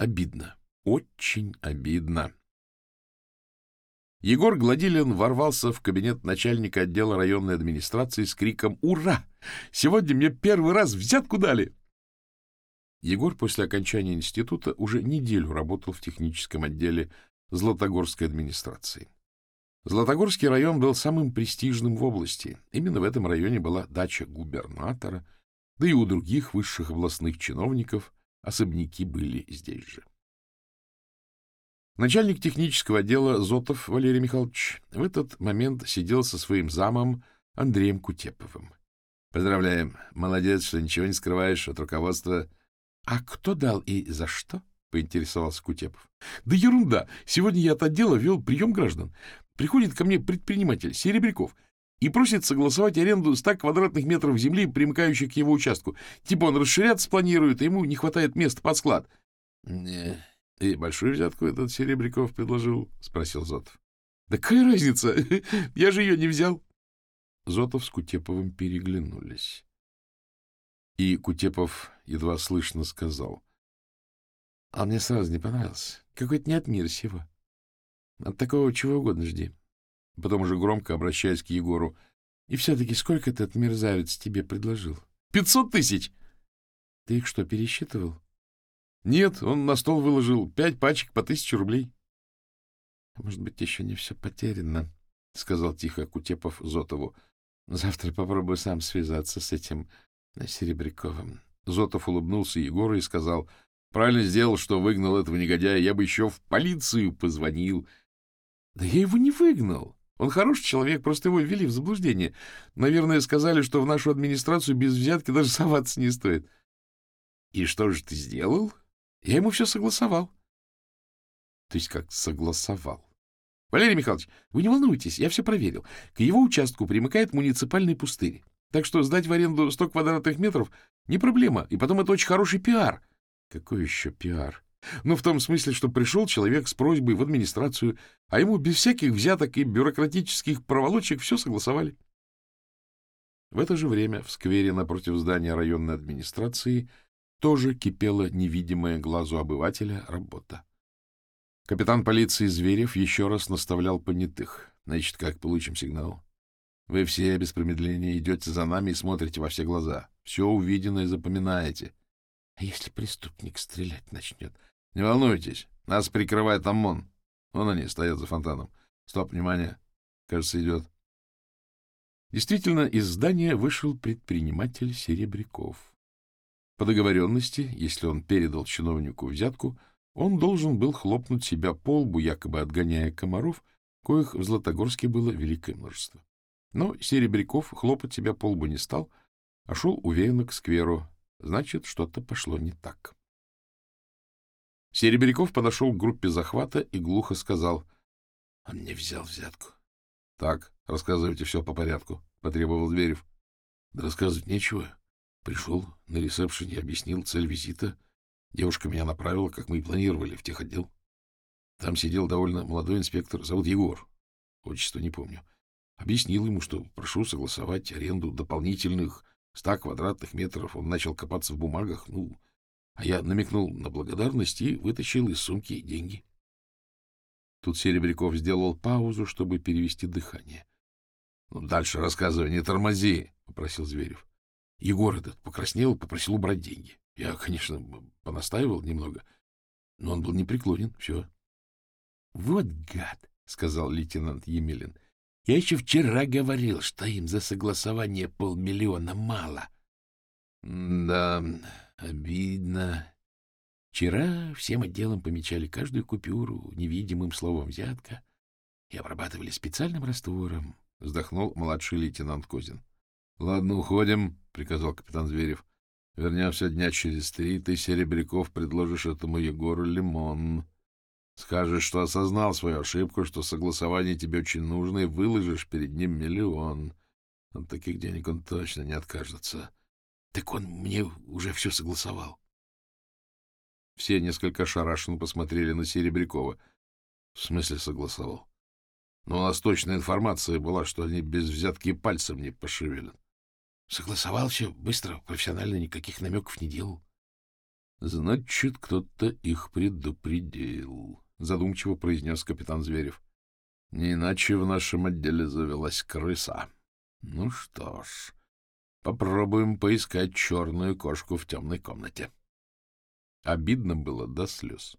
обидно, очень обидно. Егор Гладилин ворвался в кабинет начальника отдела районной администрации с криком «Ура! Сегодня мне первый раз взятку дали!» Егор после окончания института уже неделю работал в техническом отделе Златогорской администрации. Златогорский район был самым престижным в области. Именно в этом районе была дача губернатора, да и у других высших областных чиновников особняки были здесь же. Начальник технического отдела Зотов Валерий Михайлович в этот момент сидел со своим замом Андреем Кутеповым. — Поздравляем. Молодец, что ничего не скрываешь от руководства. — А кто дал и за что? — поинтересовался Кутепов. — Да ерунда. Сегодня я от отдела вел прием граждан. Приходит ко мне предприниматель Серебряков и просит согласовать аренду 100 квадратных метров земли, примыкающих к его участку. Типа он расширяться планирует, а ему не хватает места под склад. — И большую взятку этот Серебряков предложил? — спросил Зотов. — Да какая разница? Я же ее не взял. Зотов с Кутеповым переглянулись. И Кутепов едва слышно сказал. — А мне сразу не понравился. Какой-то не от мира сего. От такого чего угодно жди. Потом уже громко обращаясь к Егору. — И все-таки сколько этот мерзавец тебе предложил? — Пятьсот тысяч! — Ты их что, пересчитывал? — Нет, он на стол выложил пять пачек по тысяче рублей. — Может быть, еще не все потеряно, — сказал тихо Кутепов Зотову. — Завтра попробую сам связаться с этим Серебряковым. Зотов улыбнулся Егору и сказал, — Правильно сделал, что выгнал этого негодяя. Я бы еще в полицию позвонил. — Да я его не выгнал. Он хороший человек, просто его ввели в заблуждение. Наверное, сказали, что в нашу администрацию без взятки даже соваться не стоит. — И что же ты сделал? Я ему все согласовал. — То есть как согласовал? — Валерий Михайлович, вы не волнуйтесь, я все проверил. К его участку примыкает муниципальный пустырь. Так что сдать в аренду 100 квадратных метров не проблема. И потом это очень хороший пиар. Какой еще пиар? Ну, в том смысле, что пришел человек с просьбой в администрацию, а ему без всяких взяток и бюрократических проволочек все согласовали. В это же время в сквере напротив здания районной администрации тоже кипела невидимая глазу обывателя работа. Капитан полиции Зверев еще раз наставлял понятых. Значит, как получим сигнал? Вы все без промедления идете за нами и смотрите во все глаза. Все увиденное запоминаете. А если преступник стрелять начнет? Не волнуйтесь, нас прикрывает ОМОН. Вон они стоят за фонтаном. Стоп, внимание. Кажется, идет. Действительно, из здания вышел предприниматель Серебряков. По договоренности, если он передал чиновнику взятку, он должен был хлопнуть себя по лбу, якобы отгоняя комаров, коих в Златогорске было великое множество. Но Серебряков хлопать себя по лбу не стал, а шел уверенно к скверу. Значит, что-то пошло не так. Серебряков подошел к группе захвата и глухо сказал. — Он не взял взятку. — Так, рассказывайте все по порядку, — потребовал Зверев. — Да рассказывать нечего. Пришел на ресепшене, объяснил цель визита. Девушка меня направила, как мы и планировали, в техотдел. Там сидел довольно молодой инспектор, зовут Егор. Отчество не помню. Объяснил ему, что прошу согласовать аренду дополнительных ста квадратных метров. Он начал копаться в бумагах, ну, а я намекнул на благодарность и вытащил из сумки деньги. Тут Серебряков сделал паузу, чтобы перевести дыхание. — Ну, дальше рассказывай, не тормози, — попросил Зверев. Егор этот покраснел, попросил убрать деньги. Я, конечно, понастаивал немного, но он был непреклонен. Все. — Вот гад, — сказал лейтенант Емелин. — Я еще вчера говорил, что им за согласование полмиллиона мало. — Да, Обидно. Вчера всем отделом помечали каждую купюру невидимым словом «взятка» и обрабатывали специальным раствором, — вздохнул младший лейтенант Козин. — Ладно, уходим, — приказал капитан Зверев. — Вернемся дня через три, ты, Серебряков, предложишь этому Егору лимон. Скажешь, что осознал свою ошибку, что согласование тебе очень нужно, и выложишь перед ним миллион. От таких денег он точно не откажется. — так он мне уже все согласовал. Все несколько шарашенно посмотрели на Серебрякова. В смысле согласовал? Но у нас точная информация была, что они без взятки пальцем не пошевелят. Согласовал все быстро, профессионально, никаких намеков не делал. — Значит, кто-то их предупредил, — задумчиво произнес капитан Зверев. — Не иначе в нашем отделе завелась крыса. Ну что ж, попробуем поискать черную кошку в темной комнате. Обидно было до слез.